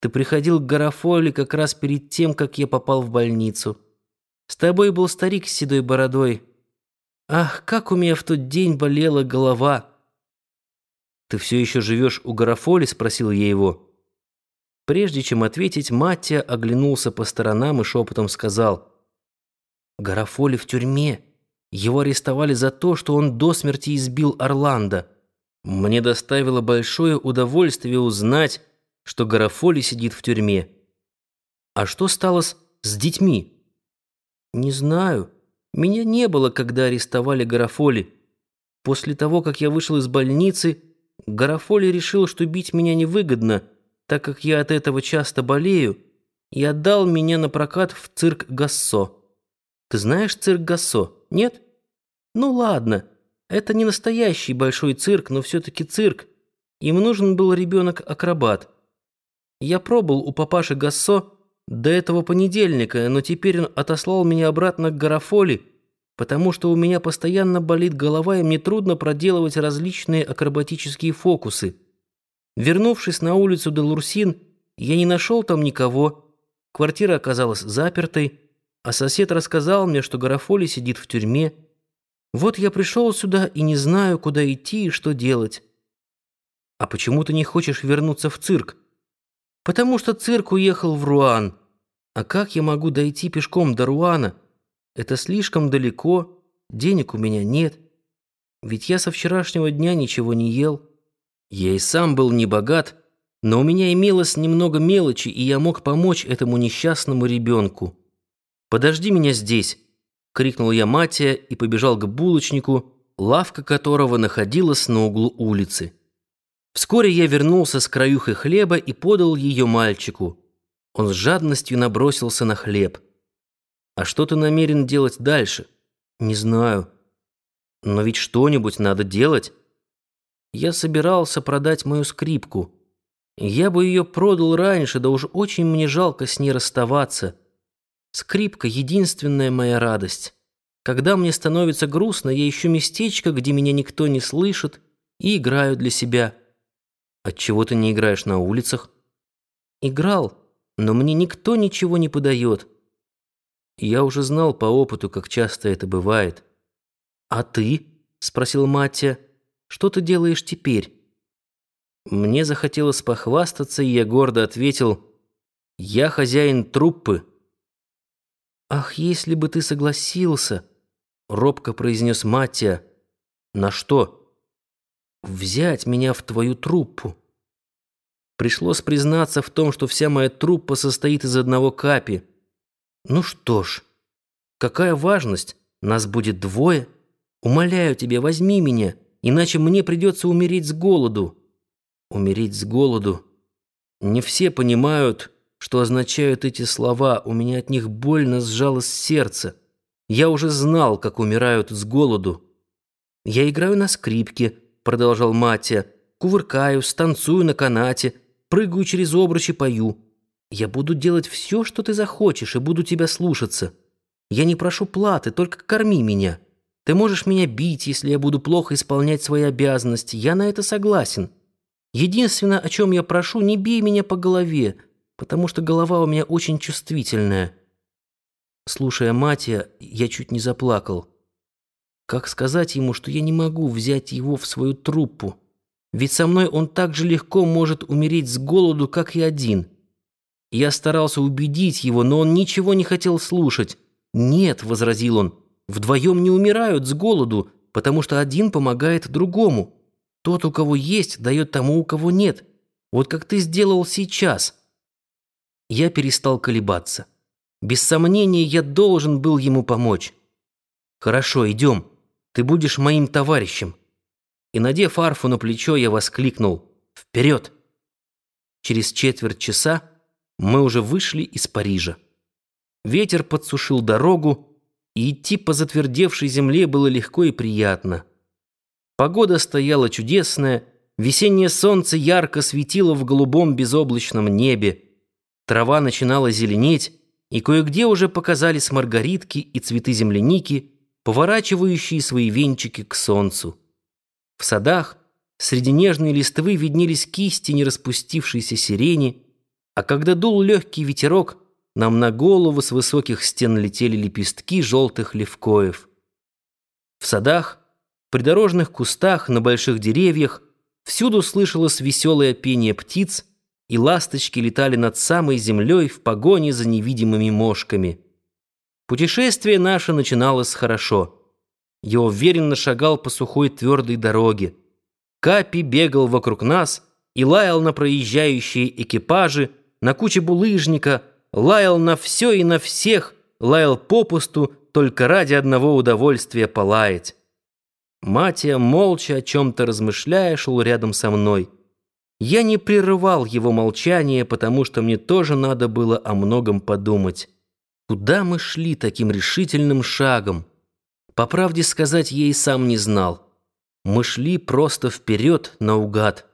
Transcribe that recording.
Ты приходил к Гарафоле как раз перед тем, как я попал в больницу. С тобой был старик с седой бородой. Ах, как у меня в тот день болела голова!» «Ты все еще живешь у Гарафоли?» — спросил я его. Прежде чем ответить, Маттия оглянулся по сторонам и шепотом сказал. «Гарафоли в тюрьме. Его арестовали за то, что он до смерти избил Орландо. Мне доставило большое удовольствие узнать, что Гарафоли сидит в тюрьме. А что стало с, с детьми?» «Не знаю. Меня не было, когда арестовали Гарафоли. После того, как я вышел из больницы, Гарафоли решил, что бить меня невыгодно — так как я от этого часто болею, и отдал меня на прокат в цирк Гассо. Ты знаешь цирк Гассо? Нет? Ну ладно, это не настоящий большой цирк, но все-таки цирк. Им нужен был ребенок-акробат. Я пробыл у папаши Гассо до этого понедельника, но теперь он отослал меня обратно к Гарафоли, потому что у меня постоянно болит голова, и мне трудно проделывать различные акробатические фокусы. Вернувшись на улицу Делурсин, я не нашел там никого. Квартира оказалась запертой, а сосед рассказал мне, что Гарафоли сидит в тюрьме. Вот я пришел сюда и не знаю, куда идти и что делать. А почему ты не хочешь вернуться в цирк? Потому что цирк уехал в Руан. А как я могу дойти пешком до Руана? Это слишком далеко, денег у меня нет. Ведь я со вчерашнего дня ничего не ел. Я и сам был не богат, но у меня имелось немного мелочи, и я мог помочь этому несчастному ребенку. «Подожди меня здесь!» — крикнул я Матия и побежал к булочнику, лавка которого находилась на углу улицы. Вскоре я вернулся с краюхой хлеба и подал ее мальчику. Он с жадностью набросился на хлеб. «А что ты намерен делать дальше?» «Не знаю. Но ведь что-нибудь надо делать». Я собирался продать мою скрипку. Я бы ее продал раньше, да уж очень мне жалко с ней расставаться. Скрипка — единственная моя радость. Когда мне становится грустно, я ищу местечко, где меня никто не слышит, и играю для себя. Отчего ты не играешь на улицах? Играл, но мне никто ничего не подает. Я уже знал по опыту, как часто это бывает. «А ты?» — спросил Маттия. Что ты делаешь теперь?» Мне захотелось похвастаться, и я гордо ответил, «Я хозяин труппы». «Ах, если бы ты согласился!» — робко произнес Маттия. «На что?» «Взять меня в твою труппу». Пришлось признаться в том, что вся моя труппа состоит из одного капи. Ну что ж, какая важность, нас будет двое. Умоляю тебя, возьми меня иначе мне придется умереть с голоду. Умереть с голоду. Не все понимают, что означают эти слова. У меня от них больно сжалось сердце. Я уже знал, как умирают с голоду. Я играю на скрипке, продолжал Матя, кувыркаюсь, танцую на канате, прыгаю через обруч и пою. Я буду делать все, что ты захочешь, и буду тебя слушаться. Я не прошу платы, только корми меня. Ты можешь меня бить, если я буду плохо исполнять свои обязанности. Я на это согласен. Единственное, о чем я прошу, не бей меня по голове, потому что голова у меня очень чувствительная. Слушая Матия, я чуть не заплакал. Как сказать ему, что я не могу взять его в свою труппу? Ведь со мной он так же легко может умереть с голоду, как и один. Я старался убедить его, но он ничего не хотел слушать. «Нет», — возразил он, — Вдвоем не умирают с голоду, потому что один помогает другому. Тот, у кого есть, дает тому, у кого нет. Вот как ты сделал сейчас. Я перестал колебаться. Без сомнения, я должен был ему помочь. Хорошо, идем. Ты будешь моим товарищем. И, надев арфу на плечо, я воскликнул «Вперед!». Через четверть часа мы уже вышли из Парижа. Ветер подсушил дорогу, и идти по затвердевшей земле было легко и приятно. Погода стояла чудесная, весеннее солнце ярко светило в голубом безоблачном небе, трава начинала зеленеть, и кое-где уже показались маргаритки и цветы земляники, поворачивающие свои венчики к солнцу. В садах среди нежной листвы виднелись кисти нераспустившейся сирени, А когда дул легкий ветерок, нам на голову с высоких стен летели лепестки желтых левкоев. В садах, придорожных кустах, на больших деревьях всюду слышалось веселое пение птиц, и ласточки летали над самой землей в погоне за невидимыми мошками. Путешествие наше начиналось хорошо. Я уверенно шагал по сухой твердой дороге. Капи бегал вокруг нас и лаял на проезжающие экипажи, на куче булыжника, лаял на все и на всех, лаял попусту только ради одного удовольствия полаять. Матия, молча о чем-то размышляя, шел рядом со мной. Я не прерывал его молчание, потому что мне тоже надо было о многом подумать. Куда мы шли таким решительным шагом? По правде сказать, я и сам не знал. Мы шли просто вперед, наугад.